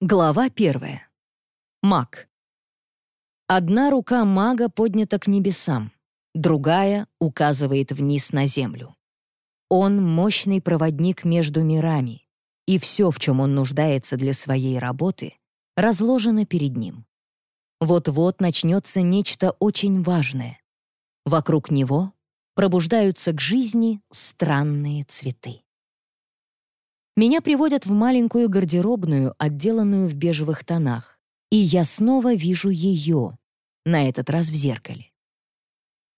Глава первая. Маг. Одна рука мага поднята к небесам, другая указывает вниз на землю. Он — мощный проводник между мирами, и все, в чем он нуждается для своей работы, разложено перед ним. Вот-вот начнется нечто очень важное. Вокруг него пробуждаются к жизни странные цветы. Меня приводят в маленькую гардеробную, отделанную в бежевых тонах, и я снова вижу ее, на этот раз в зеркале.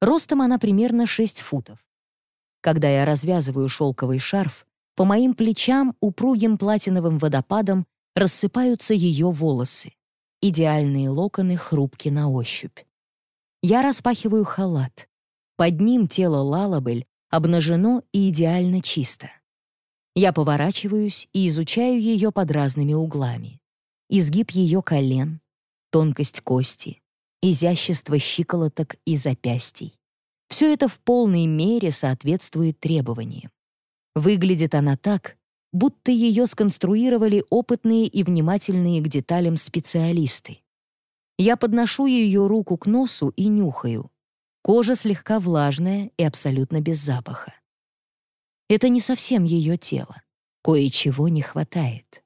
Ростом она примерно 6 футов. Когда я развязываю шелковый шарф, по моим плечам упругим платиновым водопадом рассыпаются ее волосы. Идеальные локоны хрупки на ощупь. Я распахиваю халат. Под ним тело Лалабель обнажено и идеально чисто. Я поворачиваюсь и изучаю ее под разными углами. Изгиб ее колен, тонкость кости, изящество щиколоток и запястий. Все это в полной мере соответствует требованиям. Выглядит она так, будто ее сконструировали опытные и внимательные к деталям специалисты. Я подношу ее руку к носу и нюхаю. Кожа слегка влажная и абсолютно без запаха. Это не совсем ее тело. Кое-чего не хватает.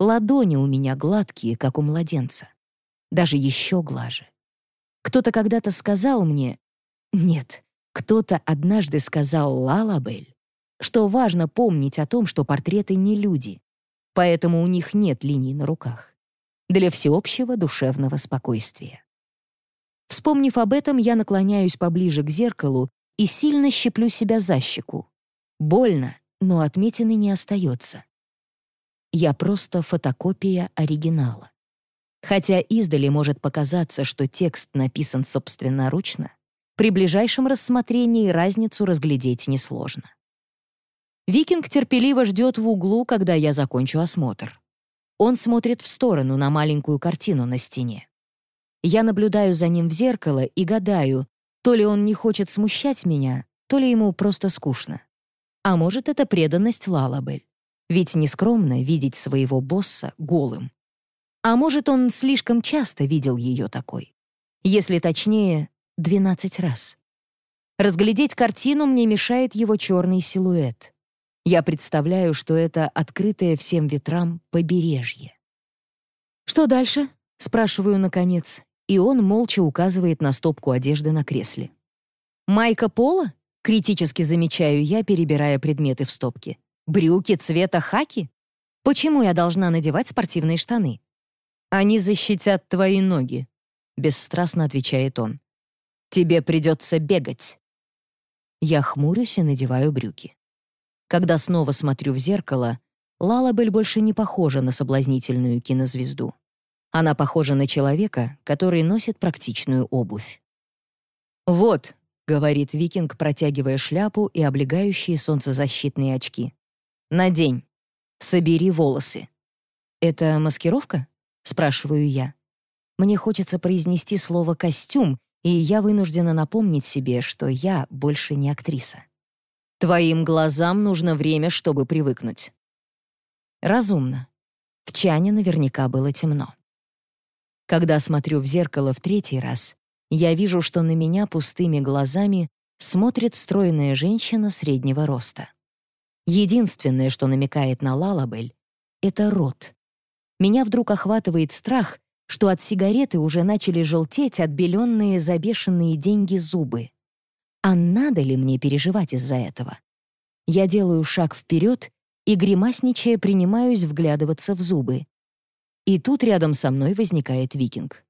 Ладони у меня гладкие, как у младенца. Даже еще глаже. Кто-то когда-то сказал мне... Нет, кто-то однажды сказал Лалабель, что важно помнить о том, что портреты не люди, поэтому у них нет линий на руках. Для всеобщего душевного спокойствия. Вспомнив об этом, я наклоняюсь поближе к зеркалу и сильно щеплю себя за щеку. Больно, но отметины не остается. Я просто фотокопия оригинала. Хотя издали может показаться, что текст написан собственноручно, при ближайшем рассмотрении разницу разглядеть несложно. Викинг терпеливо ждет в углу, когда я закончу осмотр. Он смотрит в сторону на маленькую картину на стене. Я наблюдаю за ним в зеркало и гадаю, то ли он не хочет смущать меня, то ли ему просто скучно. А может, это преданность Лалабель. Ведь нескромно видеть своего босса голым. А может, он слишком часто видел ее такой. Если точнее, 12 раз. Разглядеть картину мне мешает его черный силуэт. Я представляю, что это открытое всем ветрам побережье. «Что дальше?» — спрашиваю наконец, и он молча указывает на стопку одежды на кресле. «Майка Пола?» Критически замечаю я, перебирая предметы в стопке. Брюки цвета хаки? Почему я должна надевать спортивные штаны? Они защитят твои ноги, бесстрастно отвечает он. Тебе придется бегать. Я хмурюсь и надеваю брюки. Когда снова смотрю в зеркало, Лалабель больше не похожа на соблазнительную кинозвезду. Она похожа на человека, который носит практичную обувь. «Вот», говорит викинг, протягивая шляпу и облегающие солнцезащитные очки. «Надень. Собери волосы». «Это маскировка?» — спрашиваю я. Мне хочется произнести слово «костюм», и я вынуждена напомнить себе, что я больше не актриса. Твоим глазам нужно время, чтобы привыкнуть. Разумно. В чане наверняка было темно. Когда смотрю в зеркало в третий раз, я вижу, что на меня пустыми глазами смотрит стройная женщина среднего роста. Единственное, что намекает на Лалабель, — это рот. Меня вдруг охватывает страх, что от сигареты уже начали желтеть отбеленные забешенные деньги зубы. А надо ли мне переживать из-за этого? Я делаю шаг вперед и, гримасничая, принимаюсь вглядываться в зубы. И тут рядом со мной возникает викинг.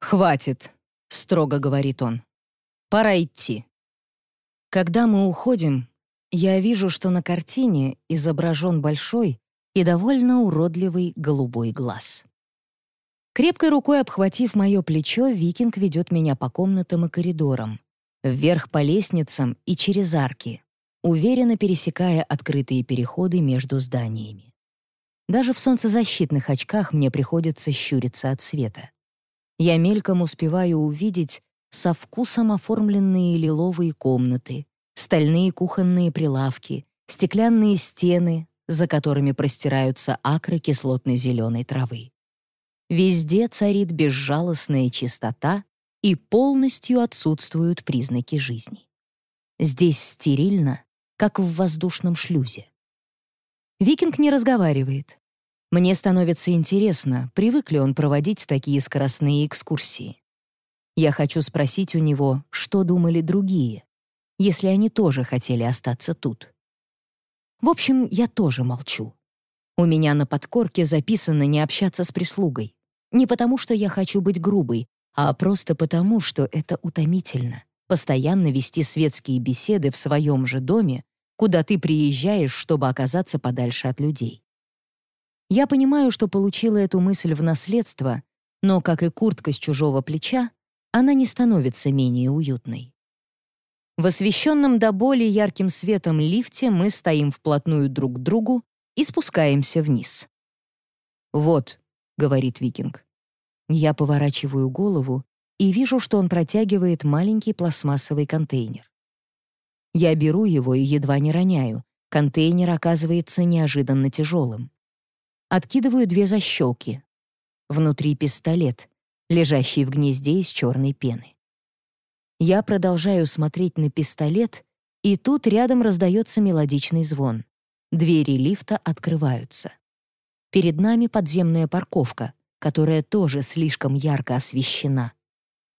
«Хватит», — строго говорит он. «Пора идти». Когда мы уходим, я вижу, что на картине изображен большой и довольно уродливый голубой глаз. Крепкой рукой обхватив мое плечо, викинг ведет меня по комнатам и коридорам, вверх по лестницам и через арки, уверенно пересекая открытые переходы между зданиями. Даже в солнцезащитных очках мне приходится щуриться от света. Я мельком успеваю увидеть со вкусом оформленные лиловые комнаты, стальные кухонные прилавки, стеклянные стены, за которыми простираются акры кислотно-зеленой травы. Везде царит безжалостная чистота и полностью отсутствуют признаки жизни. Здесь стерильно, как в воздушном шлюзе. Викинг не разговаривает. Мне становится интересно, привык ли он проводить такие скоростные экскурсии. Я хочу спросить у него, что думали другие, если они тоже хотели остаться тут. В общем, я тоже молчу. У меня на подкорке записано не общаться с прислугой. Не потому, что я хочу быть грубой, а просто потому, что это утомительно постоянно вести светские беседы в своем же доме, куда ты приезжаешь, чтобы оказаться подальше от людей. Я понимаю, что получила эту мысль в наследство, но, как и куртка с чужого плеча, она не становится менее уютной. В освещенном до боли ярким светом лифте мы стоим вплотную друг к другу и спускаемся вниз. «Вот», — говорит Викинг. Я поворачиваю голову и вижу, что он протягивает маленький пластмассовый контейнер. Я беру его и едва не роняю. Контейнер оказывается неожиданно тяжелым. Откидываю две защелки. Внутри пистолет, лежащий в гнезде из черной пены. Я продолжаю смотреть на пистолет, и тут рядом раздается мелодичный звон. Двери лифта открываются. Перед нами подземная парковка, которая тоже слишком ярко освещена.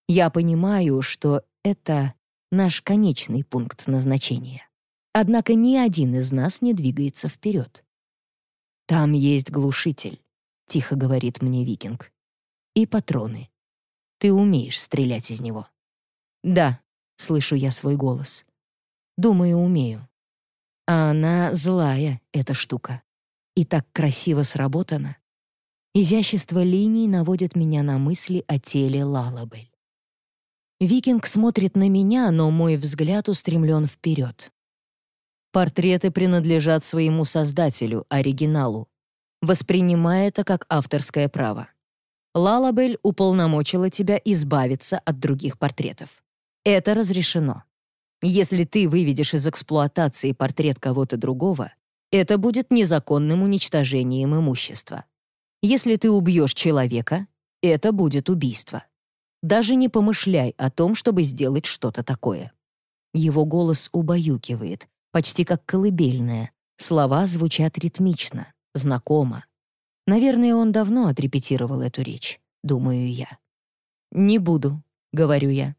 Я понимаю, что это наш конечный пункт назначения. Однако ни один из нас не двигается вперед. «Там есть глушитель», — тихо говорит мне викинг. «И патроны. Ты умеешь стрелять из него». «Да», — слышу я свой голос. «Думаю, умею». А она злая, эта штука. И так красиво сработана. Изящество линий наводит меня на мысли о теле Лалабель. Викинг смотрит на меня, но мой взгляд устремлен вперед. Портреты принадлежат своему создателю, оригиналу. Воспринимай это как авторское право. Лалабель уполномочила тебя избавиться от других портретов. Это разрешено. Если ты выведешь из эксплуатации портрет кого-то другого, это будет незаконным уничтожением имущества. Если ты убьешь человека, это будет убийство. Даже не помышляй о том, чтобы сделать что-то такое. Его голос убаюкивает, почти как колыбельная. Слова звучат ритмично, знакомо. Наверное, он давно отрепетировал эту речь, думаю я. «Не буду», — говорю я.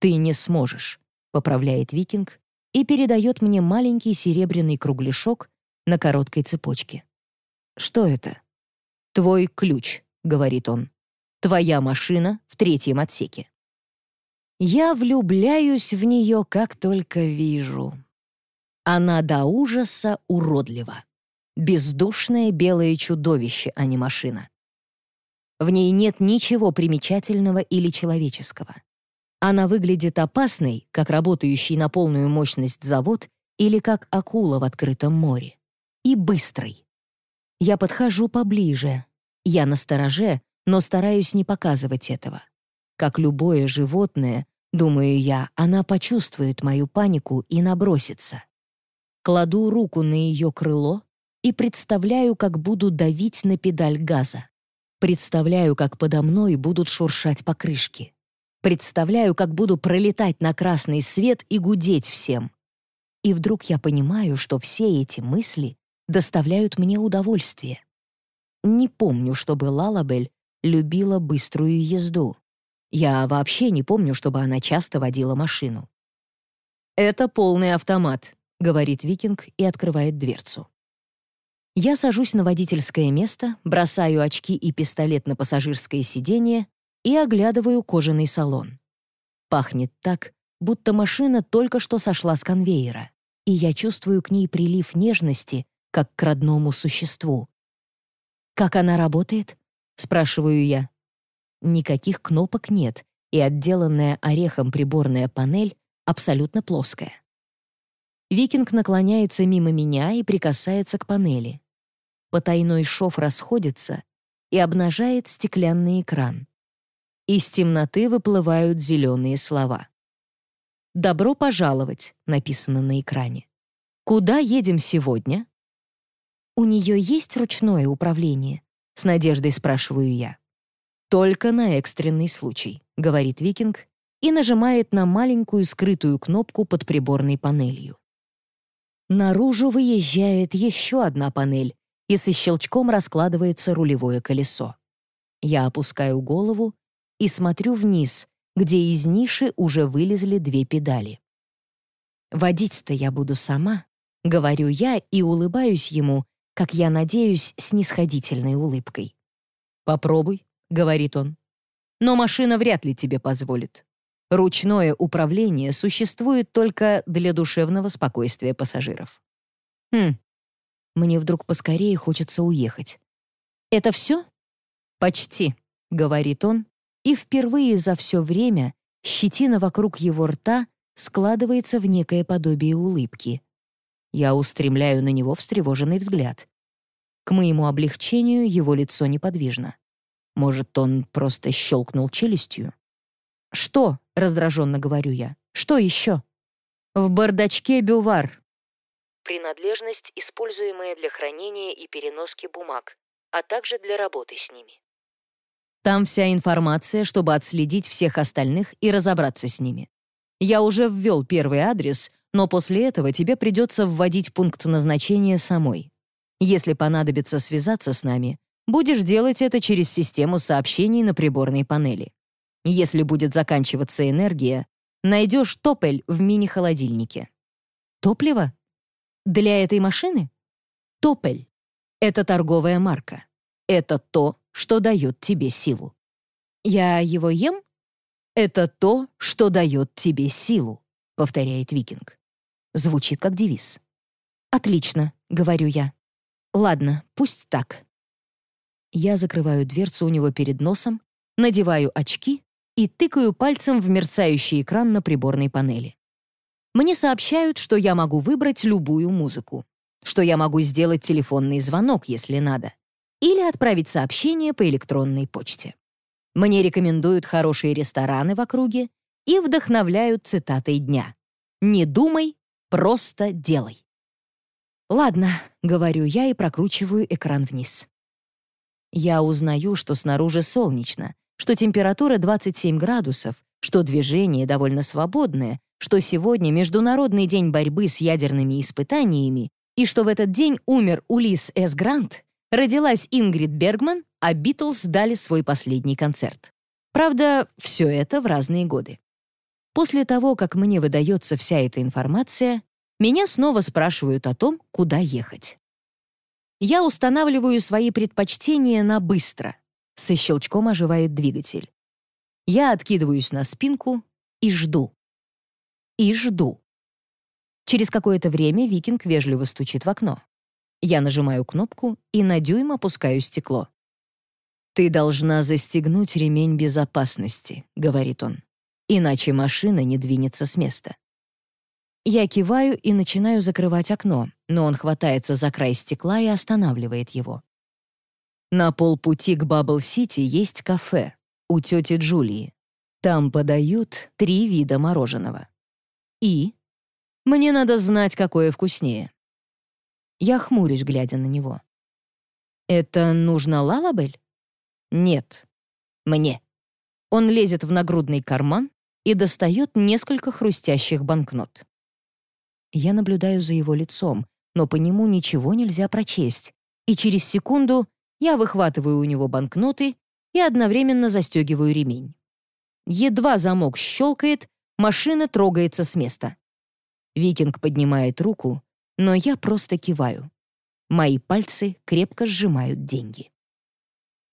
«Ты не сможешь», — поправляет викинг и передает мне маленький серебряный кругляшок на короткой цепочке. «Что это?» «Твой ключ», — говорит он. Твоя машина в третьем отсеке. Я влюбляюсь в нее, как только вижу. Она до ужаса уродлива. Бездушное белое чудовище, а не машина. В ней нет ничего примечательного или человеческого. Она выглядит опасной, как работающий на полную мощность завод или как акула в открытом море. И быстрой. Я подхожу поближе. Я настороже, но стараюсь не показывать этого. Как любое животное, думаю я, она почувствует мою панику и набросится. Кладу руку на ее крыло и представляю, как буду давить на педаль газа. Представляю, как подо мной будут шуршать покрышки. Представляю, как буду пролетать на красный свет и гудеть всем. И вдруг я понимаю, что все эти мысли доставляют мне удовольствие. Не помню, чтобы Лалабель любила быструю езду. Я вообще не помню, чтобы она часто водила машину. «Это полный автомат», — говорит Викинг и открывает дверцу. Я сажусь на водительское место, бросаю очки и пистолет на пассажирское сиденье и оглядываю кожаный салон. Пахнет так, будто машина только что сошла с конвейера, и я чувствую к ней прилив нежности, как к родному существу. Как она работает? — спрашиваю я. Никаких кнопок нет, и отделанная орехом приборная панель абсолютно плоская. Викинг наклоняется мимо меня и прикасается к панели. Потайной шов расходится и обнажает стеклянный экран. Из темноты выплывают зеленые слова. «Добро пожаловать» написано на экране. «Куда едем сегодня?» «У нее есть ручное управление?» — с надеждой спрашиваю я. «Только на экстренный случай», — говорит Викинг и нажимает на маленькую скрытую кнопку под приборной панелью. Наружу выезжает еще одна панель, и со щелчком раскладывается рулевое колесо. Я опускаю голову и смотрю вниз, где из ниши уже вылезли две педали. «Водить-то я буду сама», — говорю я и улыбаюсь ему, как я надеюсь, снисходительной улыбкой. «Попробуй», — говорит он. «Но машина вряд ли тебе позволит. Ручное управление существует только для душевного спокойствия пассажиров». «Хм, мне вдруг поскорее хочется уехать. «Это все?» «Почти», — говорит он, и впервые за все время щетина вокруг его рта складывается в некое подобие улыбки. Я устремляю на него встревоженный взгляд. К моему облегчению его лицо неподвижно. Может, он просто щелкнул челюстью? «Что?» — раздраженно говорю я. «Что еще?» «В бардачке бювар», принадлежность, используемая для хранения и переноски бумаг, а также для работы с ними. Там вся информация, чтобы отследить всех остальных и разобраться с ними. Я уже ввел первый адрес, но после этого тебе придется вводить пункт назначения самой. Если понадобится связаться с нами, будешь делать это через систему сообщений на приборной панели. Если будет заканчиваться энергия, найдешь топель в мини-холодильнике. Топливо? Для этой машины? Топель — это торговая марка. Это то, что дает тебе силу. Я его ем? Это то, что дает тебе силу, повторяет Викинг. Звучит как девиз. Отлично, говорю я. Ладно, пусть так. Я закрываю дверцу у него перед носом, надеваю очки и тыкаю пальцем в мерцающий экран на приборной панели. Мне сообщают, что я могу выбрать любую музыку, что я могу сделать телефонный звонок, если надо, или отправить сообщение по электронной почте. Мне рекомендуют хорошие рестораны в округе и вдохновляют цитатой дня. «Не думай, просто делай». «Ладно», — говорю я и прокручиваю экран вниз. Я узнаю, что снаружи солнечно, что температура 27 градусов, что движение довольно свободное, что сегодня Международный день борьбы с ядерными испытаниями и что в этот день умер Улис С. Грант, родилась Ингрид Бергман, а Битлз дали свой последний концерт. Правда, все это в разные годы. После того, как мне выдается вся эта информация, меня снова спрашивают о том, куда ехать. Я устанавливаю свои предпочтения на быстро. Со щелчком оживает двигатель. Я откидываюсь на спинку и жду и жду. Через какое-то время викинг вежливо стучит в окно. Я нажимаю кнопку и на дюйм опускаю стекло. «Ты должна застегнуть ремень безопасности», — говорит он. «Иначе машина не двинется с места». Я киваю и начинаю закрывать окно, но он хватается за край стекла и останавливает его. На полпути к Бабл-Сити есть кафе у тети Джулии. Там подают три вида мороженого. И? Мне надо знать, какое вкуснее. Я хмурюсь, глядя на него. Это нужно Лалабель? Нет. Мне. Он лезет в нагрудный карман и достает несколько хрустящих банкнот. Я наблюдаю за его лицом, но по нему ничего нельзя прочесть, и через секунду я выхватываю у него банкноты и одновременно застегиваю ремень. Едва замок щелкает, Машина трогается с места. Викинг поднимает руку, но я просто киваю. Мои пальцы крепко сжимают деньги.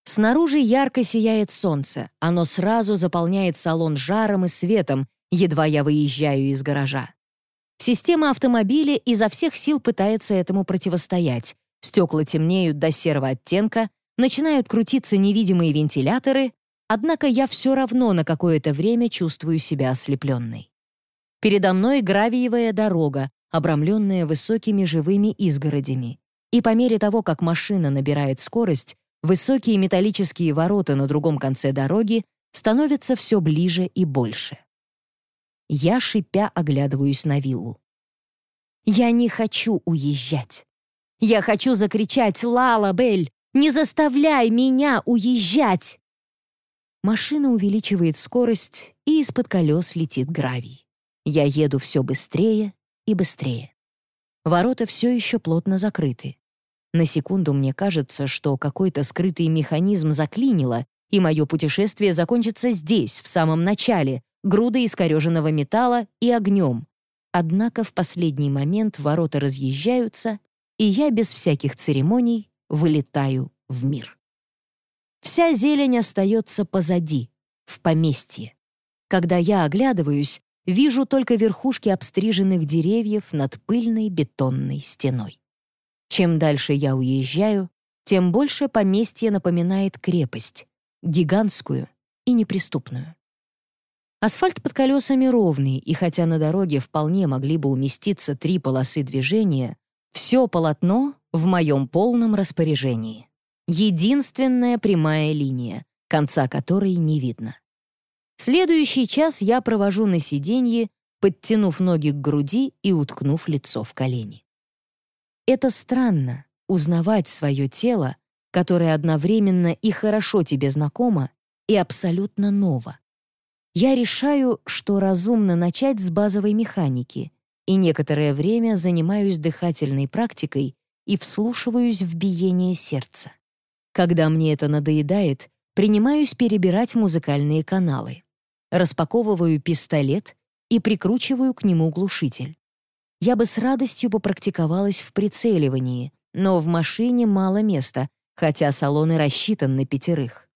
Снаружи ярко сияет солнце, оно сразу заполняет салон жаром и светом, едва я выезжаю из гаража. Система автомобиля изо всех сил пытается этому противостоять. Стекла темнеют до серого оттенка, начинают крутиться невидимые вентиляторы, Однако я все равно на какое-то время чувствую себя ослепленной. Передо мной гравиевая дорога, обрамленная высокими живыми изгородями. И по мере того, как машина набирает скорость, высокие металлические ворота на другом конце дороги становятся все ближе и больше. Я, шипя, оглядываюсь на виллу. Я не хочу уезжать. Я хочу закричать «Лала, Бель, не заставляй меня уезжать!» Машина увеличивает скорость, и из-под колес летит гравий. Я еду все быстрее и быстрее. Ворота все еще плотно закрыты. На секунду мне кажется, что какой-то скрытый механизм заклинило, и мое путешествие закончится здесь, в самом начале, грудой искореженного металла и огнем. Однако в последний момент ворота разъезжаются, и я без всяких церемоний вылетаю в мир. Вся зелень остается позади, в поместье. Когда я оглядываюсь, вижу только верхушки обстриженных деревьев над пыльной бетонной стеной. Чем дальше я уезжаю, тем больше поместье напоминает крепость, гигантскую и неприступную. Асфальт под колесами ровный, и хотя на дороге вполне могли бы уместиться три полосы движения, все полотно в моем полном распоряжении. Единственная прямая линия, конца которой не видно. Следующий час я провожу на сиденье, подтянув ноги к груди и уткнув лицо в колени. Это странно — узнавать свое тело, которое одновременно и хорошо тебе знакомо, и абсолютно ново. Я решаю, что разумно начать с базовой механики, и некоторое время занимаюсь дыхательной практикой и вслушиваюсь в биение сердца. Когда мне это надоедает, принимаюсь перебирать музыкальные каналы распаковываю пистолет и прикручиваю к нему глушитель. Я бы с радостью попрактиковалась в прицеливании, но в машине мало места, хотя салон и рассчитан на пятерых.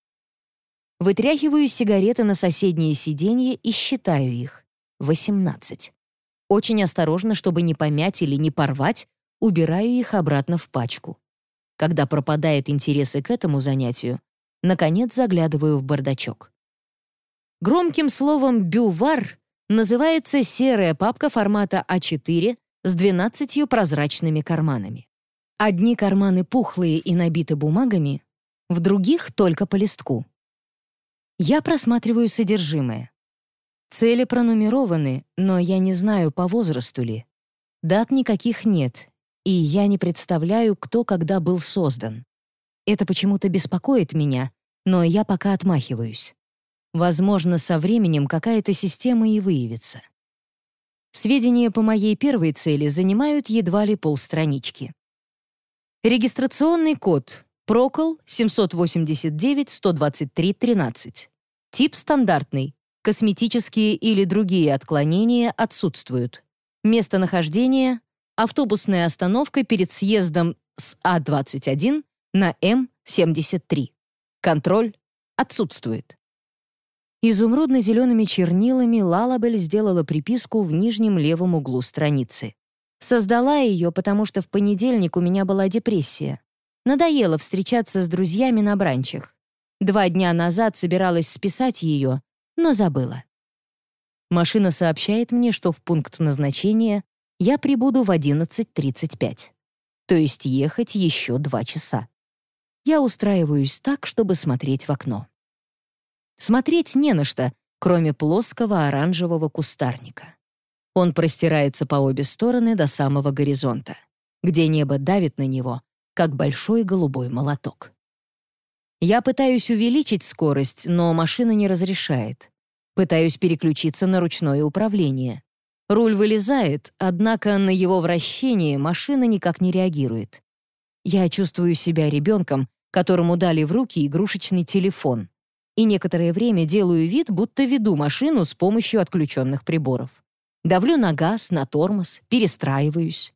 Вытряхиваю сигареты на соседнее сиденье и считаю их. 18. Очень осторожно, чтобы не помять или не порвать, убираю их обратно в пачку. Когда пропадает интерес к этому занятию, наконец заглядываю в бардачок. Громким словом «бювар» называется серая папка формата А4 с 12 прозрачными карманами. Одни карманы пухлые и набиты бумагами, в других — только по листку. Я просматриваю содержимое. Цели пронумерованы, но я не знаю, по возрасту ли. Дат никаких нет, и я не представляю, кто когда был создан. Это почему-то беспокоит меня, но я пока отмахиваюсь. Возможно, со временем какая-то система и выявится. Сведения по моей первой цели занимают едва ли полстранички. Регистрационный код Прокол 789-123-13. Тип стандартный. Косметические или другие отклонения отсутствуют. Местонахождение — автобусная остановка перед съездом с А21 на М73. Контроль отсутствует. Изумрудно-зелеными чернилами Лалабель сделала приписку в нижнем левом углу страницы. Создала ее, потому что в понедельник у меня была депрессия. Надоело встречаться с друзьями на бранчах. Два дня назад собиралась списать ее, но забыла. Машина сообщает мне, что в пункт назначения я прибуду в 11.35. То есть ехать еще два часа. Я устраиваюсь так, чтобы смотреть в окно. Смотреть не на что, кроме плоского оранжевого кустарника. Он простирается по обе стороны до самого горизонта, где небо давит на него, как большой голубой молоток. Я пытаюсь увеличить скорость, но машина не разрешает. Пытаюсь переключиться на ручное управление. Руль вылезает, однако на его вращение машина никак не реагирует. Я чувствую себя ребенком, которому дали в руки игрушечный телефон и некоторое время делаю вид, будто веду машину с помощью отключенных приборов. Давлю на газ, на тормоз, перестраиваюсь.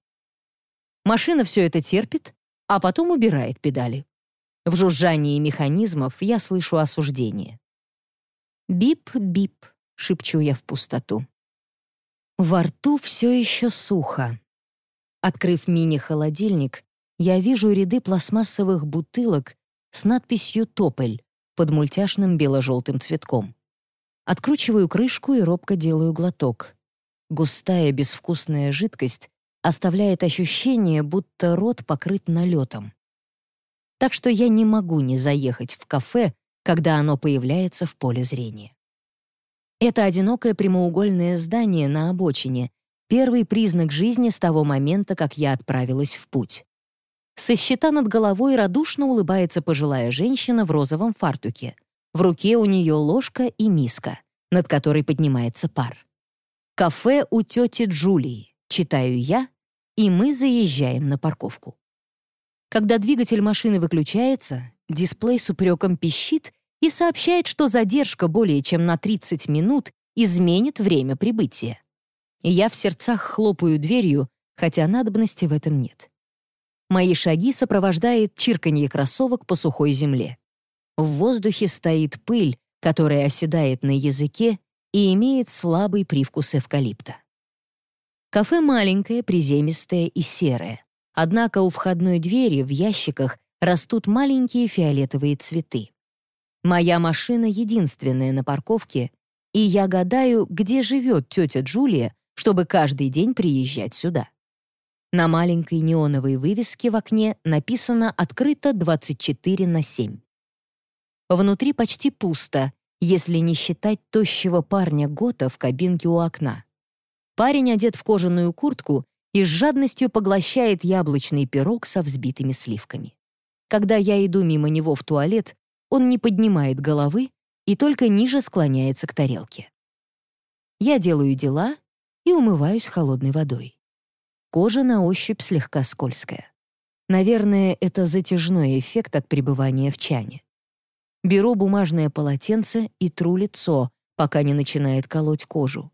Машина все это терпит, а потом убирает педали. В жужжании механизмов я слышу осуждение. «Бип-бип», — шепчу я в пустоту. Во рту все еще сухо. Открыв мини-холодильник, я вижу ряды пластмассовых бутылок с надписью «Тополь», под мультяшным бело-желтым цветком. Откручиваю крышку и робко делаю глоток. Густая безвкусная жидкость оставляет ощущение, будто рот покрыт налетом. Так что я не могу не заехать в кафе, когда оно появляется в поле зрения. Это одинокое прямоугольное здание на обочине — первый признак жизни с того момента, как я отправилась в путь. Со щита над головой радушно улыбается пожилая женщина в розовом фартуке. В руке у нее ложка и миска, над которой поднимается пар. «Кафе у тети Джулии», читаю я, и мы заезжаем на парковку. Когда двигатель машины выключается, дисплей с упреком пищит и сообщает, что задержка более чем на 30 минут изменит время прибытия. Я в сердцах хлопаю дверью, хотя надобности в этом нет. Мои шаги сопровождает чирканье кроссовок по сухой земле. В воздухе стоит пыль, которая оседает на языке и имеет слабый привкус эвкалипта. Кафе маленькое, приземистое и серое. Однако у входной двери в ящиках растут маленькие фиолетовые цветы. Моя машина единственная на парковке, и я гадаю, где живет тетя Джулия, чтобы каждый день приезжать сюда. На маленькой неоновой вывеске в окне написано «Открыто 24 на 7». Внутри почти пусто, если не считать тощего парня Гота в кабинке у окна. Парень одет в кожаную куртку и с жадностью поглощает яблочный пирог со взбитыми сливками. Когда я иду мимо него в туалет, он не поднимает головы и только ниже склоняется к тарелке. Я делаю дела и умываюсь холодной водой. Кожа на ощупь слегка скользкая. Наверное, это затяжной эффект от пребывания в чане. Беру бумажное полотенце и тру лицо, пока не начинает колоть кожу.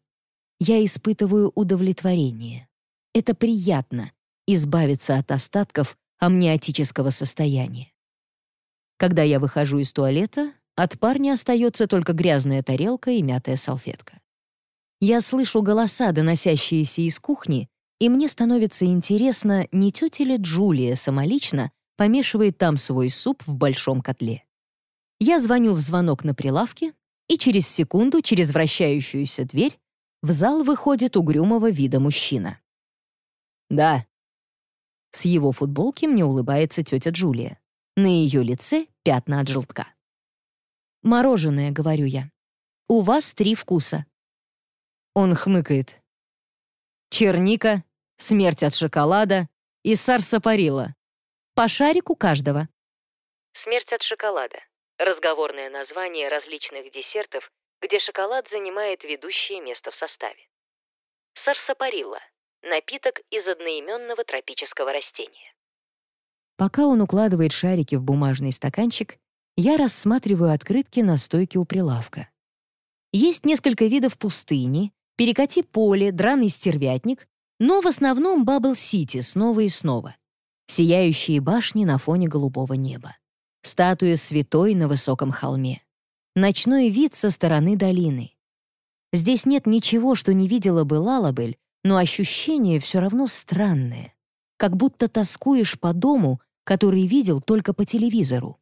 Я испытываю удовлетворение. Это приятно — избавиться от остатков амниотического состояния. Когда я выхожу из туалета, от парня остается только грязная тарелка и мятая салфетка. Я слышу голоса, доносящиеся из кухни, и мне становится интересно, не тетя ли Джулия самолично помешивает там свой суп в большом котле. Я звоню в звонок на прилавке, и через секунду через вращающуюся дверь в зал выходит угрюмого вида мужчина. «Да». С его футболки мне улыбается тетя Джулия. На ее лице пятна от желтка. «Мороженое», — говорю я. «У вас три вкуса». Он хмыкает. «Черника, смерть от шоколада и сарсапарила. По шарику каждого». Смерть от шоколада разговорное название различных десертов, где шоколад занимает ведущее место в составе. Сарсапарилла — напиток из одноименного тропического растения. Пока он укладывает шарики в бумажный стаканчик, я рассматриваю открытки на стойке у прилавка. Есть несколько видов пустыни, перекати поле, драный стервятник, но в основном Бабл-Сити снова и снова. Сияющие башни на фоне голубого неба статуя святой на высоком холме, ночной вид со стороны долины. Здесь нет ничего, что не видела бы Лалабель, но ощущение все равно странное, как будто тоскуешь по дому, который видел только по телевизору.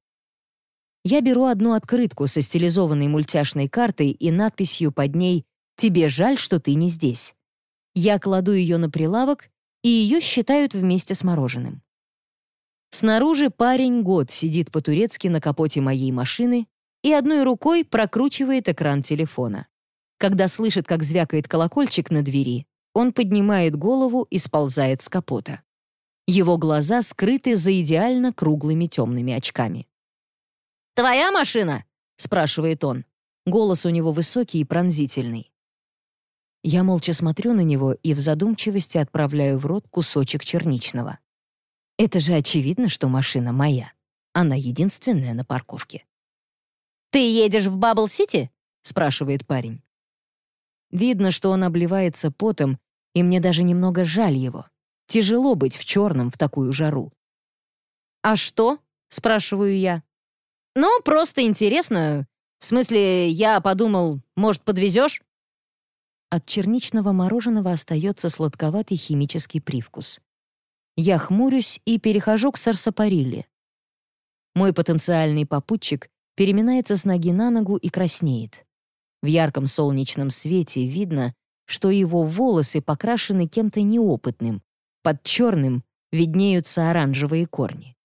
Я беру одну открытку со стилизованной мультяшной картой и надписью под ней «Тебе жаль, что ты не здесь». Я кладу ее на прилавок, и ее считают вместе с мороженым. Снаружи парень год сидит по-турецки на капоте моей машины и одной рукой прокручивает экран телефона. Когда слышит, как звякает колокольчик на двери, он поднимает голову и сползает с капота. Его глаза скрыты за идеально круглыми темными очками. «Твоя машина?» — спрашивает он. Голос у него высокий и пронзительный. Я молча смотрю на него и в задумчивости отправляю в рот кусочек черничного. Это же очевидно, что машина моя. Она единственная на парковке. «Ты едешь в Бабл-Сити?» — спрашивает парень. Видно, что он обливается потом, и мне даже немного жаль его. Тяжело быть в черном в такую жару. «А что?» — спрашиваю я. «Ну, просто интересно. В смысле, я подумал, может, подвезешь?» От черничного мороженого остается сладковатый химический привкус. Я хмурюсь и перехожу к сарсапарилле. Мой потенциальный попутчик переминается с ноги на ногу и краснеет. В ярком солнечном свете видно, что его волосы покрашены кем-то неопытным. Под черным виднеются оранжевые корни.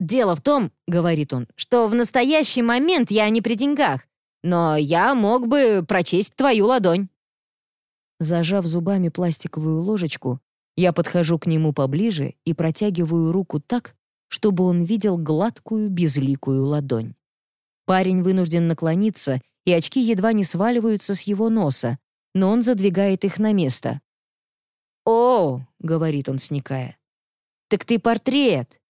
«Дело в том, — говорит он, — что в настоящий момент я не при деньгах, но я мог бы прочесть твою ладонь». Зажав зубами пластиковую ложечку, Я подхожу к нему поближе и протягиваю руку так, чтобы он видел гладкую, безликую ладонь. Парень вынужден наклониться, и очки едва не сваливаются с его носа, но он задвигает их на место. «О!» — говорит он, сникая. «Так ты портрет!»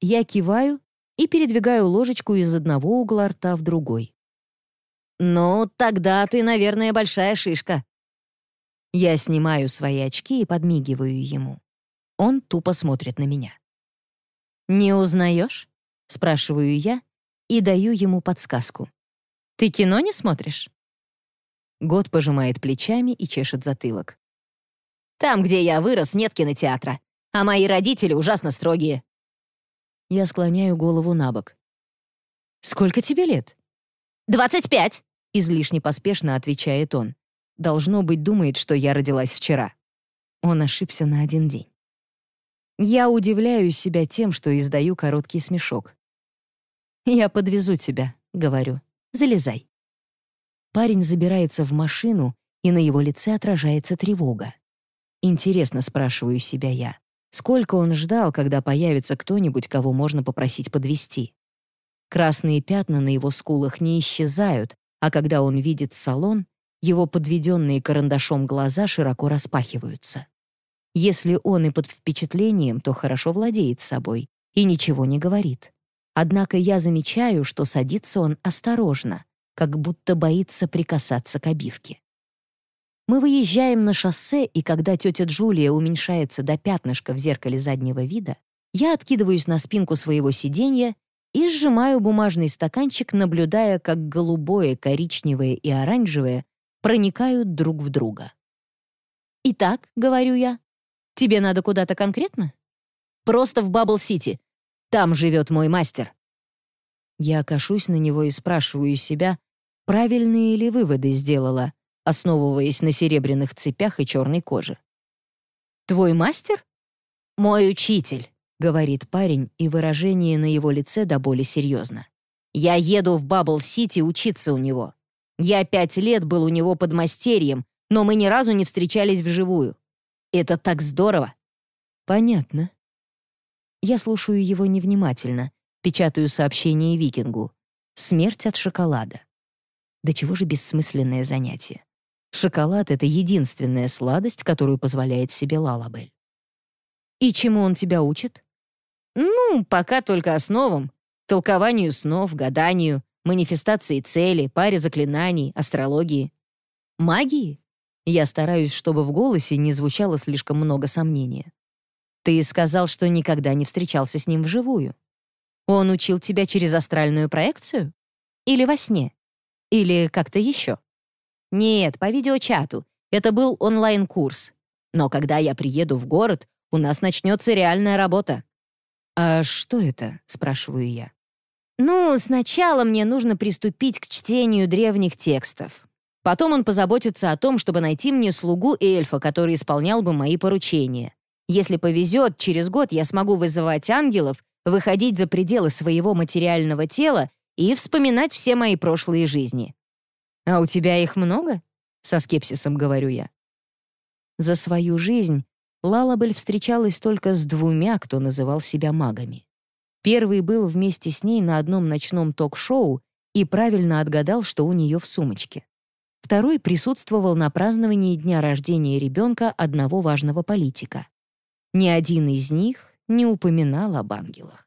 Я киваю и передвигаю ложечку из одного угла рта в другой. «Ну, тогда ты, наверное, большая шишка». Я снимаю свои очки и подмигиваю ему. Он тупо смотрит на меня. «Не узнаешь?» — спрашиваю я и даю ему подсказку. «Ты кино не смотришь?» Год пожимает плечами и чешет затылок. «Там, где я вырос, нет кинотеатра, а мои родители ужасно строгие». Я склоняю голову на бок. «Сколько тебе лет?» «Двадцать пять», — излишне поспешно отвечает он. Должно быть, думает, что я родилась вчера. Он ошибся на один день. Я удивляю себя тем, что издаю короткий смешок. «Я подвезу тебя», — говорю. «Залезай». Парень забирается в машину, и на его лице отражается тревога. Интересно, спрашиваю себя я, сколько он ждал, когда появится кто-нибудь, кого можно попросить подвести. Красные пятна на его скулах не исчезают, а когда он видит салон, его подведенные карандашом глаза широко распахиваются. Если он и под впечатлением, то хорошо владеет собой и ничего не говорит. Однако я замечаю, что садится он осторожно, как будто боится прикасаться к обивке. Мы выезжаем на шоссе, и когда тетя Джулия уменьшается до пятнышка в зеркале заднего вида, я откидываюсь на спинку своего сиденья и сжимаю бумажный стаканчик, наблюдая, как голубое, коричневое и оранжевое проникают друг в друга. «Итак», — говорю я, Тебе надо куда-то конкретно? Просто в Бабл-Сити. Там живет мой мастер. Я кошусь на него и спрашиваю себя, правильные ли выводы сделала, основываясь на серебряных цепях и черной коже. «Твой мастер?» «Мой учитель», — говорит парень, и выражение на его лице до боли серьезно. «Я еду в Бабл-Сити учиться у него. Я пять лет был у него подмастерьем, но мы ни разу не встречались вживую. Это так здорово!» «Понятно». Я слушаю его невнимательно, печатаю сообщение Викингу. «Смерть от шоколада». До чего же бессмысленное занятие. Шоколад — это единственная сладость, которую позволяет себе Лалабель. «И чему он тебя учит?» «Ну, пока только основам. Толкованию снов, гаданию, манифестации цели, паре заклинаний, астрологии. Магии? Я стараюсь, чтобы в голосе не звучало слишком много сомнения. Ты сказал, что никогда не встречался с ним вживую. Он учил тебя через астральную проекцию? Или во сне? Или как-то еще? Нет, по видеочату. Это был онлайн-курс. Но когда я приеду в город, у нас начнется реальная работа. «А что это?» — спрашиваю я. «Ну, сначала мне нужно приступить к чтению древних текстов. Потом он позаботится о том, чтобы найти мне слугу эльфа, который исполнял бы мои поручения. Если повезет, через год я смогу вызывать ангелов, выходить за пределы своего материального тела и вспоминать все мои прошлые жизни. «А у тебя их много?» — со скепсисом говорю я. За свою жизнь Лалабель встречалась только с двумя, кто называл себя магами. Первый был вместе с ней на одном ночном ток-шоу и правильно отгадал, что у нее в сумочке. Второй присутствовал на праздновании дня рождения ребенка одного важного политика. Ни один из них не упоминал об ангелах.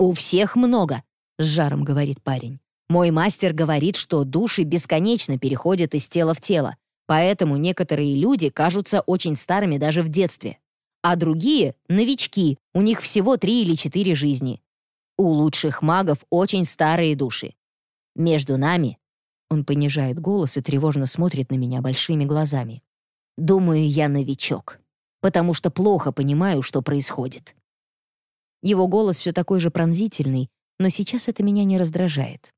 «У всех много», — с жаром говорит парень. «Мой мастер говорит, что души бесконечно переходят из тела в тело, поэтому некоторые люди кажутся очень старыми даже в детстве. А другие — новички, у них всего три или четыре жизни. У лучших магов очень старые души. Между нами он понижает голос и тревожно смотрит на меня большими глазами. «Думаю, я новичок, потому что плохо понимаю, что происходит». Его голос все такой же пронзительный, но сейчас это меня не раздражает.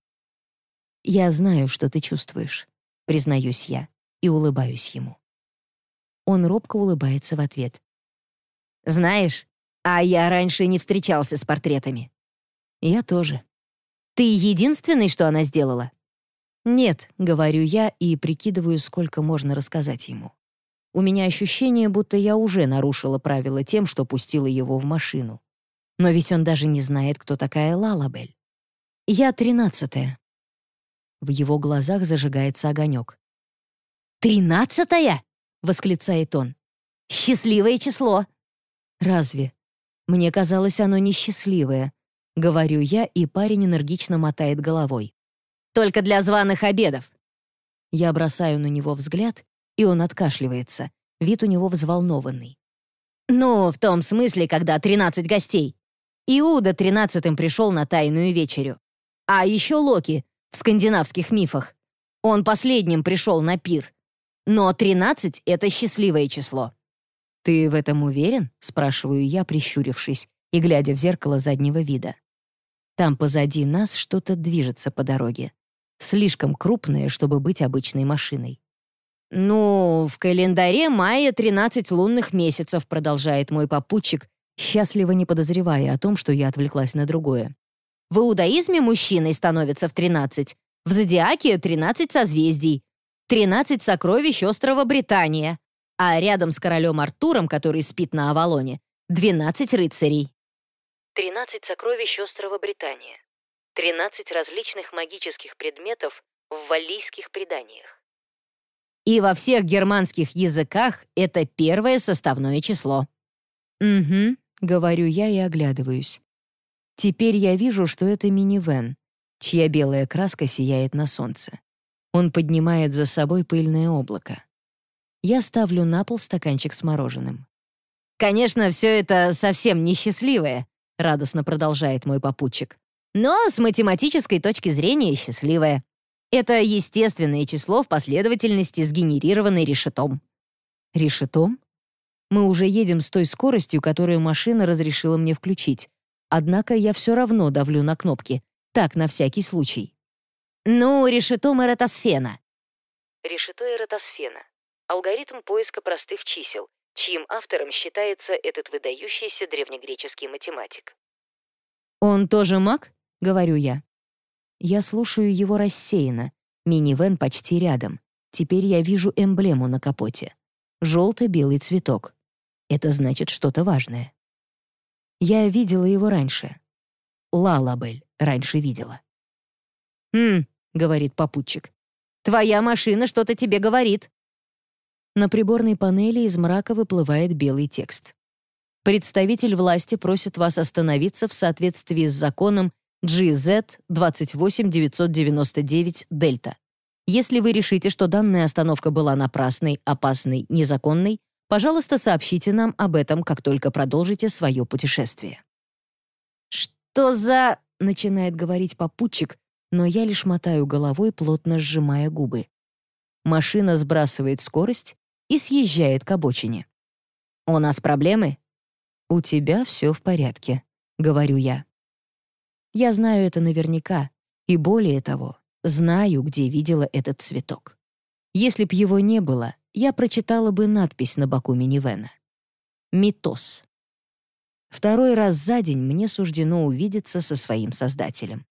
«Я знаю, что ты чувствуешь», — признаюсь я и улыбаюсь ему. Он робко улыбается в ответ. «Знаешь, а я раньше не встречался с портретами». «Я тоже». «Ты единственный, что она сделала?» «Нет», — говорю я и прикидываю, сколько можно рассказать ему. У меня ощущение, будто я уже нарушила правила тем, что пустила его в машину. Но ведь он даже не знает, кто такая Лалабель. Я тринадцатая. В его глазах зажигается огонек. «Тринадцатая?» — восклицает он. «Счастливое число!» «Разве? Мне казалось, оно несчастливое», — говорю я, и парень энергично мотает головой. «Только для званых обедов!» Я бросаю на него взгляд, и он откашливается. Вид у него взволнованный. «Ну, в том смысле, когда 13 гостей. Иуда тринадцатым пришел на тайную вечерю. А еще Локи в скандинавских мифах. Он последним пришел на пир. Но 13 — это счастливое число». «Ты в этом уверен?» — спрашиваю я, прищурившись и глядя в зеркало заднего вида. Там позади нас что-то движется по дороге. Слишком крупное, чтобы быть обычной машиной. «Ну, в календаре мая 13 лунных месяцев», продолжает мой попутчик, счастливо не подозревая о том, что я отвлеклась на другое. «В иудаизме мужчиной становится в 13, в зодиаке — 13 созвездий, 13 сокровищ острова Британия, а рядом с королем Артуром, который спит на Авалоне, 12 рыцарей». 13 сокровищ острова Британия. 13 различных магических предметов в валлийских преданиях. И во всех германских языках это первое составное число. «Угу», — говорю я и оглядываюсь. Теперь я вижу, что это минивэн, чья белая краска сияет на солнце. Он поднимает за собой пыльное облако. Я ставлю на пол стаканчик с мороженым. «Конечно, все это совсем несчастливое», — радостно продолжает мой попутчик. «Но с математической точки зрения счастливое. Это естественное число в последовательности, сгенерированной решетом. Решетом? Мы уже едем с той скоростью, которую машина разрешила мне включить. Однако я все равно давлю на кнопки. Так, на всякий случай. Ну, решетом эротосфена. Решето эротосфена. Алгоритм поиска простых чисел, чьим автором считается этот выдающийся древнегреческий математик. «Он тоже маг?» — говорю я. Я слушаю его рассеянно. Минивэн почти рядом. Теперь я вижу эмблему на капоте. Желто-белый цветок. Это значит что-то важное. Я видела его раньше. Лалабель раньше видела. «Хм», — говорит попутчик, — «твоя машина что-то тебе говорит». На приборной панели из мрака выплывает белый текст. Представитель власти просит вас остановиться в соответствии с законом GZ-28999 Дельта. Если вы решите, что данная остановка была напрасной, опасной, незаконной, пожалуйста, сообщите нам об этом, как только продолжите свое путешествие. «Что за...» — начинает говорить попутчик, но я лишь мотаю головой, плотно сжимая губы. Машина сбрасывает скорость и съезжает к обочине. «У нас проблемы?» «У тебя все в порядке», — говорю я. Я знаю это наверняка, и более того, знаю, где видела этот цветок. Если б его не было, я прочитала бы надпись на боку минивэна. «Митос». Второй раз за день мне суждено увидеться со своим создателем.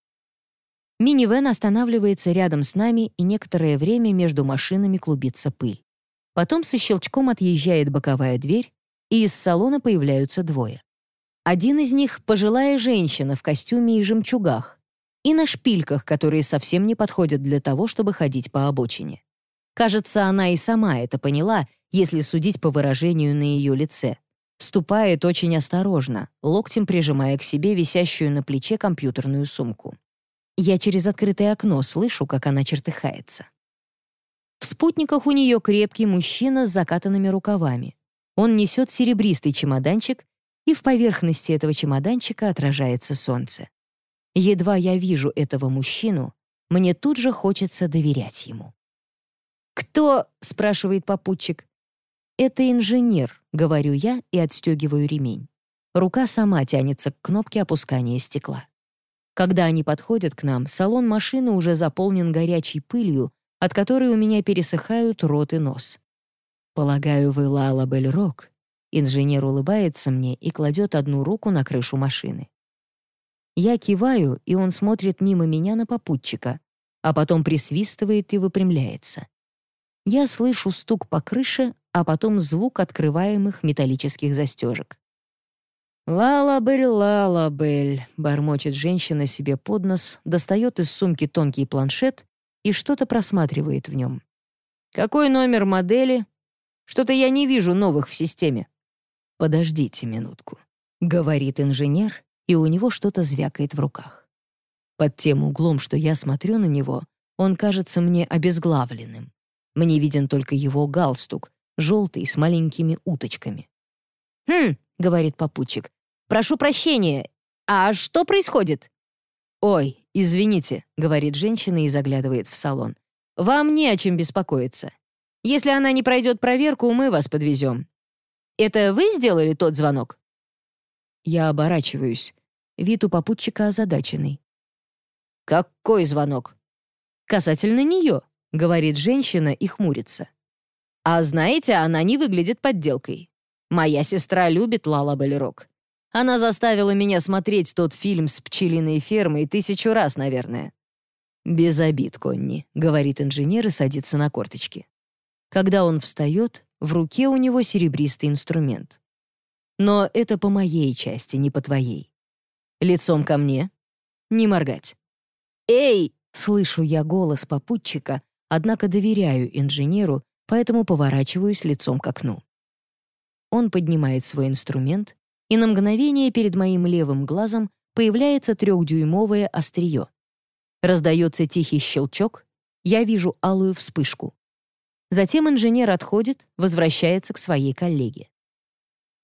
Минивэн останавливается рядом с нами, и некоторое время между машинами клубится пыль. Потом со щелчком отъезжает боковая дверь, и из салона появляются двое. Один из них — пожилая женщина в костюме и жемчугах, и на шпильках, которые совсем не подходят для того, чтобы ходить по обочине. Кажется, она и сама это поняла, если судить по выражению на ее лице. Ступает очень осторожно, локтем прижимая к себе висящую на плече компьютерную сумку. Я через открытое окно слышу, как она чертыхается. В спутниках у нее крепкий мужчина с закатанными рукавами. Он несет серебристый чемоданчик и в поверхности этого чемоданчика отражается солнце. Едва я вижу этого мужчину, мне тут же хочется доверять ему. «Кто?» — спрашивает попутчик. «Это инженер», — говорю я и отстегиваю ремень. Рука сама тянется к кнопке опускания стекла. Когда они подходят к нам, салон машины уже заполнен горячей пылью, от которой у меня пересыхают рот и нос. Полагаю, вы Лала Бельрок, Инженер улыбается мне и кладет одну руку на крышу машины. Я киваю, и он смотрит мимо меня на попутчика, а потом присвистывает и выпрямляется. Я слышу стук по крыше, а потом звук открываемых металлических застежек. «Лалабель, лалабель», — бормочет женщина себе под нос, достает из сумки тонкий планшет и что-то просматривает в нем. «Какой номер модели? Что-то я не вижу новых в системе». «Подождите минутку», — говорит инженер, и у него что-то звякает в руках. Под тем углом, что я смотрю на него, он кажется мне обезглавленным. Мне виден только его галстук, желтый, с маленькими уточками. «Хм», — говорит попутчик, — «прошу прощения, а что происходит?» «Ой, извините», — говорит женщина и заглядывает в салон. «Вам не о чем беспокоиться. Если она не пройдет проверку, мы вас подвезем». «Это вы сделали тот звонок?» Я оборачиваюсь. Вид у попутчика озадаченный. «Какой звонок?» «Касательно нее», — говорит женщина и хмурится. «А знаете, она не выглядит подделкой. Моя сестра любит Лала Балерок. Она заставила меня смотреть тот фильм с пчелиной фермой тысячу раз, наверное». «Без обид, Конни», — говорит инженер и садится на корточки. Когда он встает, в руке у него серебристый инструмент. Но это по моей части, не по твоей. Лицом ко мне. Не моргать. «Эй!» — слышу я голос попутчика, однако доверяю инженеру, поэтому поворачиваюсь лицом к окну. Он поднимает свой инструмент, и на мгновение перед моим левым глазом появляется трехдюймовое острие. Раздается тихий щелчок, я вижу алую вспышку. Затем инженер отходит, возвращается к своей коллеге.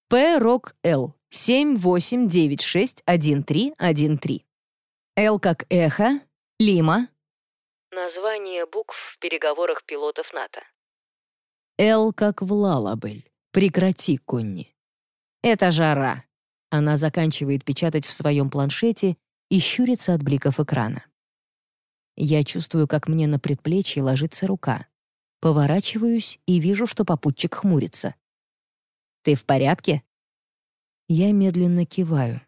П-Рок-Л 78961313. Л как эхо, Лима. Название букв в переговорах пилотов НАТО. Л как в Лалабель. Прекрати, Конни. Это жара. Она заканчивает печатать в своем планшете и щурится от бликов экрана. Я чувствую, как мне на предплечье ложится рука. Поворачиваюсь и вижу, что попутчик хмурится. «Ты в порядке?» Я медленно киваю.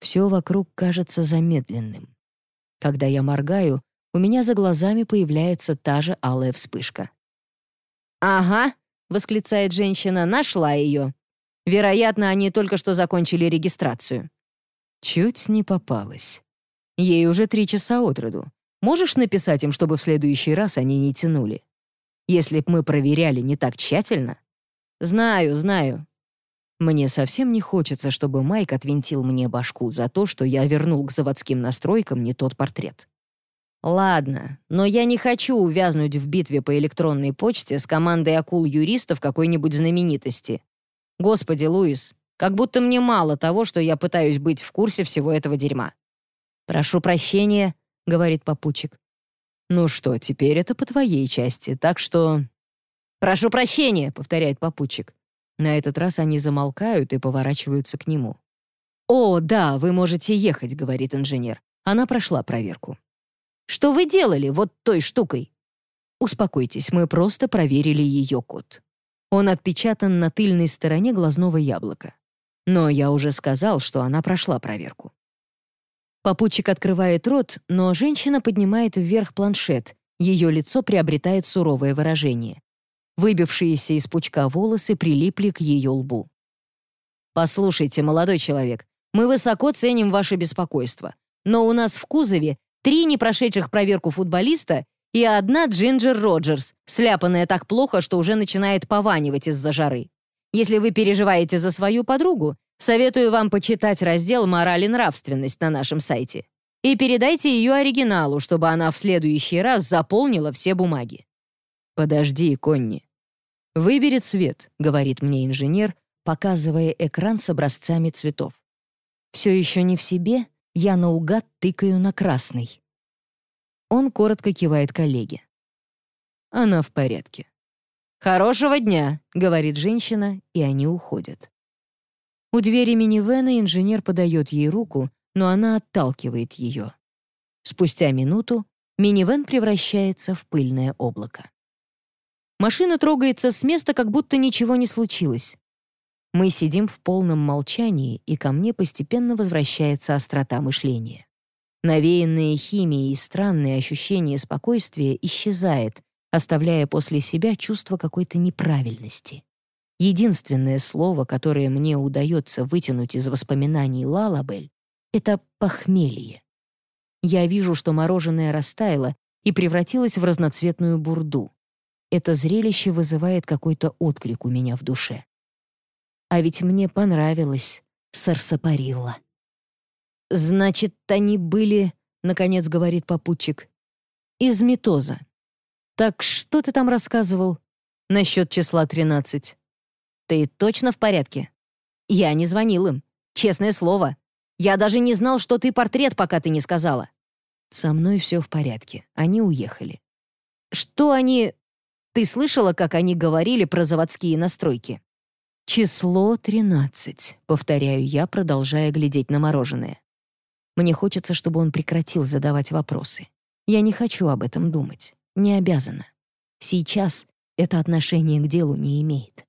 Все вокруг кажется замедленным. Когда я моргаю, у меня за глазами появляется та же алая вспышка. «Ага», — восклицает женщина, — «нашла ее. Вероятно, они только что закончили регистрацию». Чуть не попалась. Ей уже три часа от роду. Можешь написать им, чтобы в следующий раз они не тянули? Если б мы проверяли не так тщательно... Знаю, знаю. Мне совсем не хочется, чтобы Майк отвинтил мне башку за то, что я вернул к заводским настройкам не тот портрет. Ладно, но я не хочу увязнуть в битве по электронной почте с командой акул-юристов какой-нибудь знаменитости. Господи, Луис, как будто мне мало того, что я пытаюсь быть в курсе всего этого дерьма. «Прошу прощения», — говорит попутчик. «Ну что, теперь это по твоей части, так что...» «Прошу прощения», — повторяет попутчик. На этот раз они замолкают и поворачиваются к нему. «О, да, вы можете ехать», — говорит инженер. Она прошла проверку. «Что вы делали вот той штукой?» «Успокойтесь, мы просто проверили ее код. Он отпечатан на тыльной стороне глазного яблока. Но я уже сказал, что она прошла проверку». Попутчик открывает рот, но женщина поднимает вверх планшет. Ее лицо приобретает суровое выражение. Выбившиеся из пучка волосы прилипли к ее лбу. «Послушайте, молодой человек, мы высоко ценим ваше беспокойство, но у нас в кузове три не прошедших проверку футболиста и одна Джинджер Роджерс, сляпанная так плохо, что уже начинает пованивать из-за жары. Если вы переживаете за свою подругу, советую вам почитать раздел «Мораль и нравственность» на нашем сайте. И передайте ее оригиналу, чтобы она в следующий раз заполнила все бумаги. «Подожди, Конни. «Выбери цвет», — говорит мне инженер, показывая экран с образцами цветов. Все еще не в себе, я наугад тыкаю на красный. Он коротко кивает коллеге. Она в порядке. «Хорошего дня», — говорит женщина, и они уходят. У двери минивэна инженер подает ей руку, но она отталкивает ее. Спустя минуту минивэн превращается в пыльное облако. Машина трогается с места, как будто ничего не случилось. Мы сидим в полном молчании, и ко мне постепенно возвращается острота мышления. Навеянное химией и странное ощущение спокойствия исчезает, оставляя после себя чувство какой-то неправильности. Единственное слово, которое мне удается вытянуть из воспоминаний Лалабель, это похмелье. Я вижу, что мороженое растаяло и превратилось в разноцветную бурду. Это зрелище вызывает какой-то отклик у меня в душе. А ведь мне понравилось сарсапарилла. «Значит, они были, — наконец говорит попутчик, — из метоза. Так что ты там рассказывал насчет числа 13? Ты точно в порядке? Я не звонил им, честное слово. Я даже не знал, что ты портрет, пока ты не сказала. Со мной все в порядке, они уехали. Что они... Ты слышала, как они говорили про заводские настройки? «Число 13», — повторяю я, продолжая глядеть на мороженое. Мне хочется, чтобы он прекратил задавать вопросы. Я не хочу об этом думать. Не обязана. Сейчас это отношение к делу не имеет.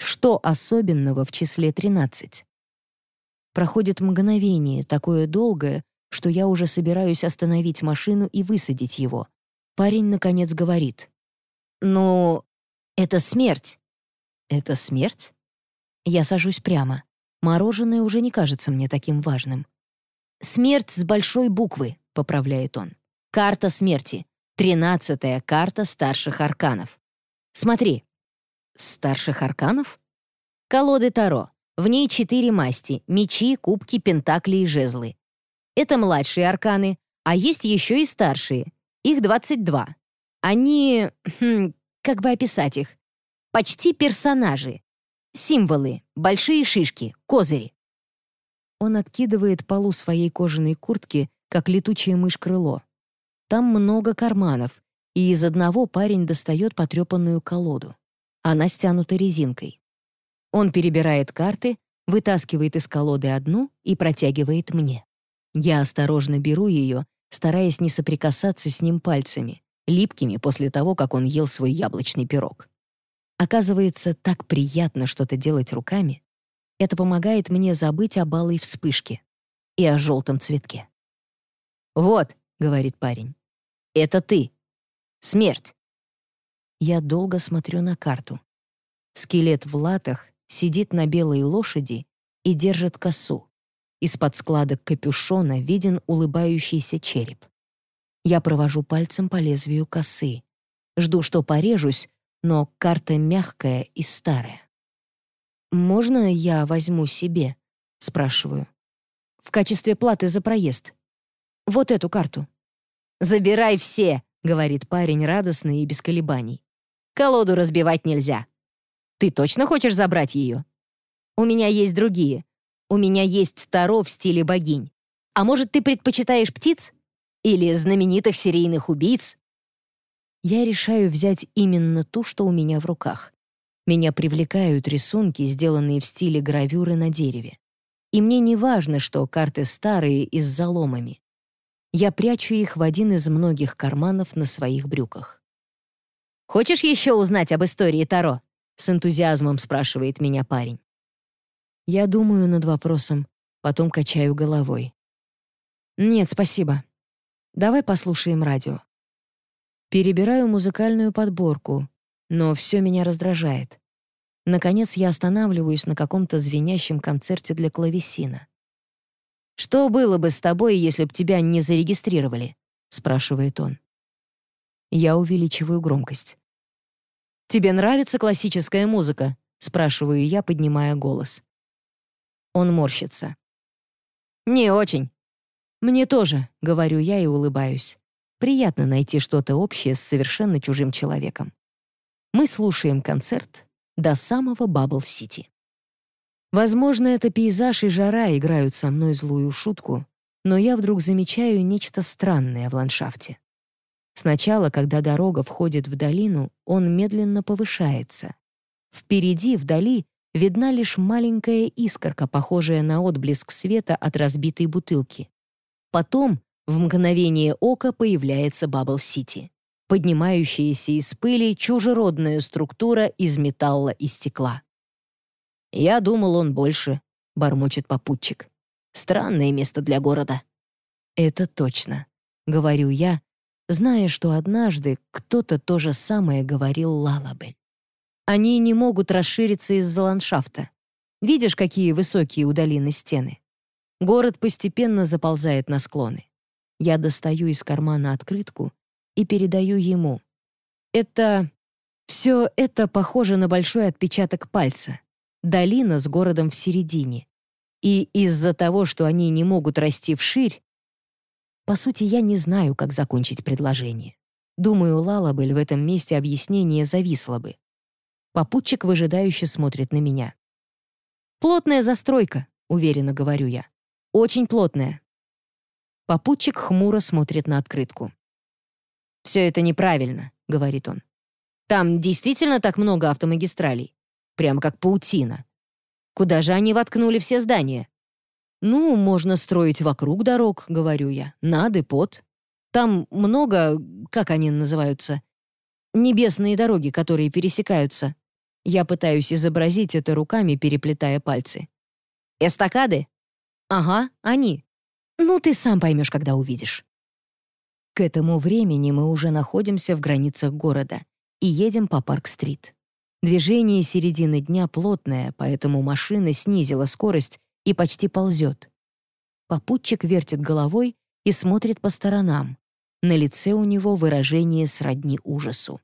Что особенного в числе 13? Проходит мгновение, такое долгое, что я уже собираюсь остановить машину и высадить его. Парень, наконец, говорит. «Ну, это смерть». «Это смерть?» Я сажусь прямо. Мороженое уже не кажется мне таким важным. «Смерть с большой буквы», — поправляет он. «Карта смерти. Тринадцатая карта старших арканов. Смотри». «Старших арканов?» «Колоды Таро. В ней четыре масти — мечи, кубки, пентакли и жезлы. Это младшие арканы, а есть еще и старшие. Их 22. Они... Хм, как бы описать их? Почти персонажи. Символы, большие шишки, козыри. Он откидывает полу своей кожаной куртки, как летучая мышь крыло. Там много карманов, и из одного парень достает потрепанную колоду. Она стянута резинкой. Он перебирает карты, вытаскивает из колоды одну и протягивает мне. Я осторожно беру ее, стараясь не соприкасаться с ним пальцами, липкими после того, как он ел свой яблочный пирог. Оказывается, так приятно что-то делать руками. Это помогает мне забыть о балой вспышке и о желтом цветке. «Вот», — говорит парень, — «это ты. Смерть». Я долго смотрю на карту. Скелет в латах сидит на белой лошади и держит косу. Из-под складок капюшона виден улыбающийся череп. Я провожу пальцем по лезвию косы. Жду, что порежусь, но карта мягкая и старая. «Можно я возьму себе?» — спрашиваю. «В качестве платы за проезд. Вот эту карту». «Забирай все!» — говорит парень радостный и без колебаний. «Колоду разбивать нельзя. Ты точно хочешь забрать ее?» «У меня есть другие. У меня есть Таро в стиле богинь. А может, ты предпочитаешь птиц? Или знаменитых серийных убийц?» я решаю взять именно ту, что у меня в руках. Меня привлекают рисунки, сделанные в стиле гравюры на дереве. И мне не важно, что карты старые и с заломами. Я прячу их в один из многих карманов на своих брюках. «Хочешь еще узнать об истории Таро?» — с энтузиазмом спрашивает меня парень. Я думаю над вопросом, потом качаю головой. «Нет, спасибо. Давай послушаем радио». Перебираю музыкальную подборку, но все меня раздражает. Наконец я останавливаюсь на каком-то звенящем концерте для клавесина. «Что было бы с тобой, если б тебя не зарегистрировали?» — спрашивает он. Я увеличиваю громкость. «Тебе нравится классическая музыка?» — спрашиваю я, поднимая голос. Он морщится. «Не очень». «Мне тоже», — говорю я и улыбаюсь. Приятно найти что-то общее с совершенно чужим человеком. Мы слушаем концерт до самого Баббл-Сити. Возможно, это пейзаж и жара играют со мной злую шутку, но я вдруг замечаю нечто странное в ландшафте. Сначала, когда дорога входит в долину, он медленно повышается. Впереди, вдали, видна лишь маленькая искорка, похожая на отблеск света от разбитой бутылки. Потом в мгновение ока появляется Баббл-Сити, поднимающаяся из пыли чужеродная структура из металла и стекла. «Я думал, он больше», — бормочет попутчик. «Странное место для города». «Это точно», — говорю я, зная, что однажды кто-то то же самое говорил Лалабель. Они не могут расшириться из-за ландшафта. Видишь, какие высокие у долины стены? Город постепенно заползает на склоны. Я достаю из кармана открытку и передаю ему. Это... Все это похоже на большой отпечаток пальца. Долина с городом в середине. И из-за того, что они не могут расти вширь, по сути, я не знаю, как закончить предложение. Думаю, Лалабель в этом месте объяснение зависло бы. Попутчик выжидающе смотрит на меня. «Плотная застройка», — уверенно говорю я. «Очень плотная». Попутчик хмуро смотрит на открытку. «Все это неправильно», — говорит он. «Там действительно так много автомагистралей? Прямо как паутина. Куда же они воткнули все здания?» «Ну, можно строить вокруг дорог», — говорю я, — «над и под. Там много, как они называются, небесные дороги, которые пересекаются. Я пытаюсь изобразить это руками, переплетая пальцы. Эстакады? Ага, они. Ну, ты сам поймешь, когда увидишь. К этому времени мы уже находимся в границах города и едем по Парк-стрит. Движение середины дня плотное, поэтому машина снизила скорость и почти ползет. Попутчик вертит головой и смотрит по сторонам. На лице у него выражение сродни ужасу.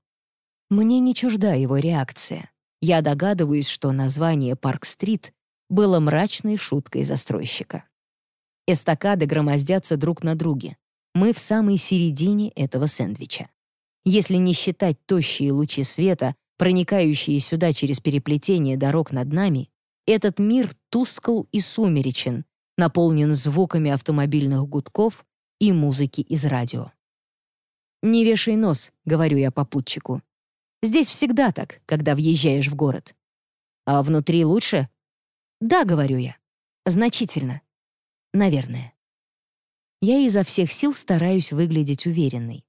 Мне не чужда его реакция. Я догадываюсь, что название «Парк-стрит» было мрачной шуткой застройщика. Эстакады громоздятся друг на друге. Мы в самой середине этого сэндвича. Если не считать тощие лучи света, проникающие сюда через переплетение дорог над нами, этот мир тускл и сумеречен, наполнен звуками автомобильных гудков и музыки из радио. «Не вешай нос», — говорю я попутчику. «Здесь всегда так, когда въезжаешь в город». «А внутри лучше?» «Да», — говорю я. «Значительно. Наверное». Я изо всех сил стараюсь выглядеть уверенной.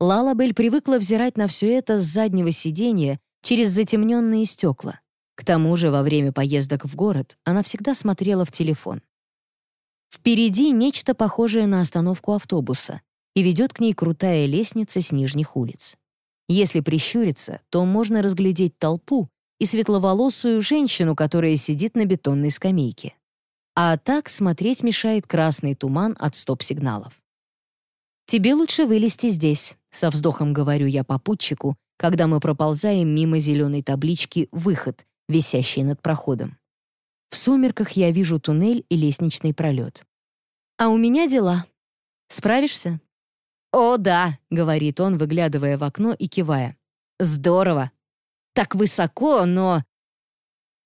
Лалабель привыкла взирать на все это с заднего сиденья через затемненные стекла. К тому же во время поездок в город она всегда смотрела в телефон. Впереди нечто похожее на остановку автобуса, и ведет к ней крутая лестница с нижних улиц. Если прищуриться, то можно разглядеть толпу и светловолосую женщину, которая сидит на бетонной скамейке. А так смотреть мешает красный туман от стоп-сигналов. «Тебе лучше вылезти здесь», — со вздохом говорю я попутчику, когда мы проползаем мимо зеленой таблички «Выход», висящий над проходом. В сумерках я вижу туннель и лестничный пролет. «А у меня дела. Справишься?» «О, да», — говорит он, выглядывая в окно и кивая. «Здорово! Так высоко, но...»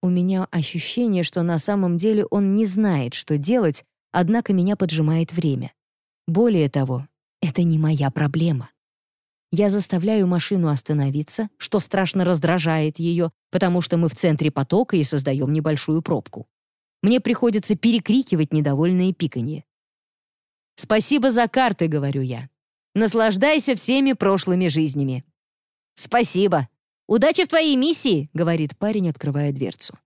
У меня ощущение, что на самом деле он не знает, что делать, однако меня поджимает время. Более того, это не моя проблема. Я заставляю машину остановиться, что страшно раздражает ее, потому что мы в центре потока и создаем небольшую пробку. Мне приходится перекрикивать недовольные пиканье. «Спасибо за карты», — говорю я. «Наслаждайся всеми прошлыми жизнями». «Спасибо. Удачи в твоей миссии», — говорит парень, открывая дверцу.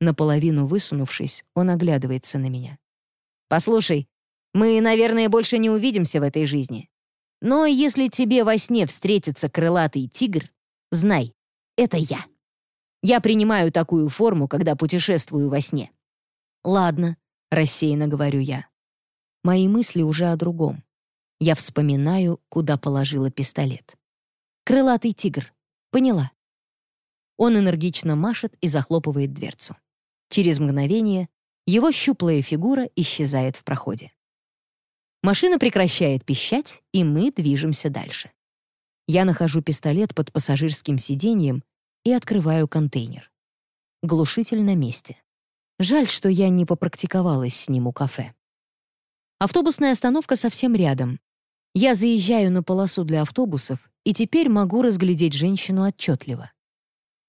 Наполовину высунувшись, он оглядывается на меня. «Послушай, мы, наверное, больше не увидимся в этой жизни. Но если тебе во сне встретится крылатый тигр, знай, это я. Я принимаю такую форму, когда путешествую во сне. Ладно, рассеянно говорю я. Мои мысли уже о другом. Я вспоминаю, куда положила пистолет. Крылатый тигр. Поняла. Он энергично машет и захлопывает дверцу. Через мгновение его щуплая фигура исчезает в проходе. Машина прекращает пищать, и мы движемся дальше. Я нахожу пистолет под пассажирским сиденьем и открываю контейнер. Глушитель на месте. Жаль, что я не попрактиковалась с ним у кафе. Автобусная остановка совсем рядом. Я заезжаю на полосу для автобусов и теперь могу разглядеть женщину отчетливо.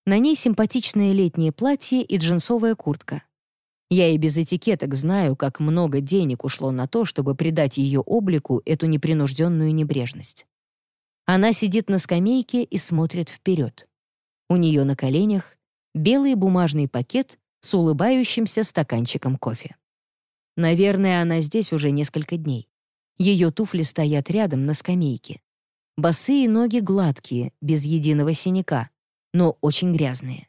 На ней симпатичное летнее платье и джинсовая куртка. Я и без этикеток знаю, как много денег ушло на то, чтобы придать ее облику эту непринужденную небрежность. Она сидит на скамейке и смотрит вперед. У нее на коленях белый бумажный пакет с улыбающимся стаканчиком кофе. Наверное, она здесь уже несколько дней. Ее туфли стоят рядом на скамейке. Босые ноги гладкие, без единого синяка, но очень грязные.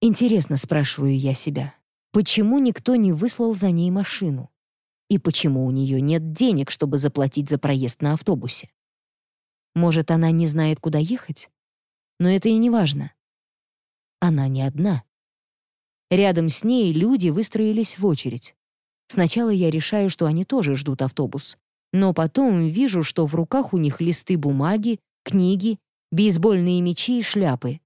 Интересно, спрашиваю я себя, почему никто не выслал за ней машину? И почему у нее нет денег, чтобы заплатить за проезд на автобусе? Может, она не знает, куда ехать? Но это и не важно. Она не одна. Рядом с ней люди выстроились в очередь. Сначала я решаю, что они тоже ждут автобус. Но потом вижу, что в руках у них листы бумаги, книги, бейсбольные мечи и шляпы.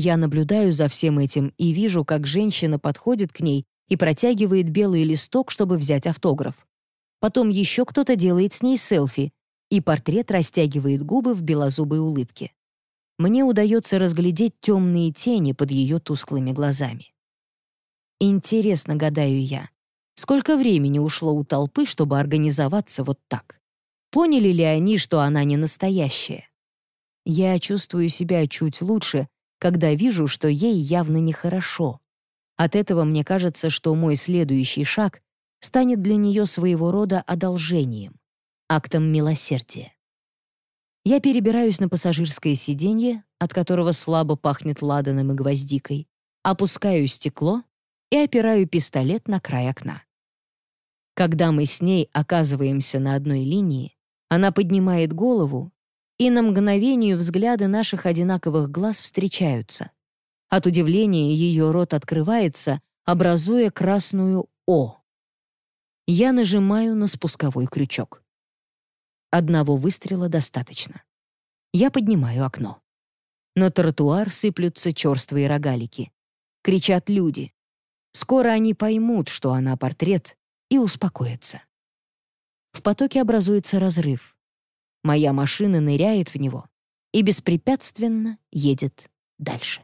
Я наблюдаю за всем этим и вижу, как женщина подходит к ней и протягивает белый листок, чтобы взять автограф. Потом еще кто-то делает с ней селфи, и портрет растягивает губы в белозубой улыбке. Мне удается разглядеть темные тени под ее тусклыми глазами. Интересно, гадаю я, сколько времени ушло у толпы, чтобы организоваться вот так? Поняли ли они, что она не настоящая? Я чувствую себя чуть лучше, когда вижу, что ей явно нехорошо. От этого мне кажется, что мой следующий шаг станет для нее своего рода одолжением, актом милосердия. Я перебираюсь на пассажирское сиденье, от которого слабо пахнет ладаном и гвоздикой, опускаю стекло и опираю пистолет на край окна. Когда мы с ней оказываемся на одной линии, она поднимает голову, и на мгновение взгляды наших одинаковых глаз встречаются. От удивления ее рот открывается, образуя красную «О». Я нажимаю на спусковой крючок. Одного выстрела достаточно. Я поднимаю окно. На тротуар сыплются черствые рогалики. Кричат люди. Скоро они поймут, что она портрет, и успокоятся. В потоке образуется разрыв. Моя машина ныряет в него и беспрепятственно едет дальше.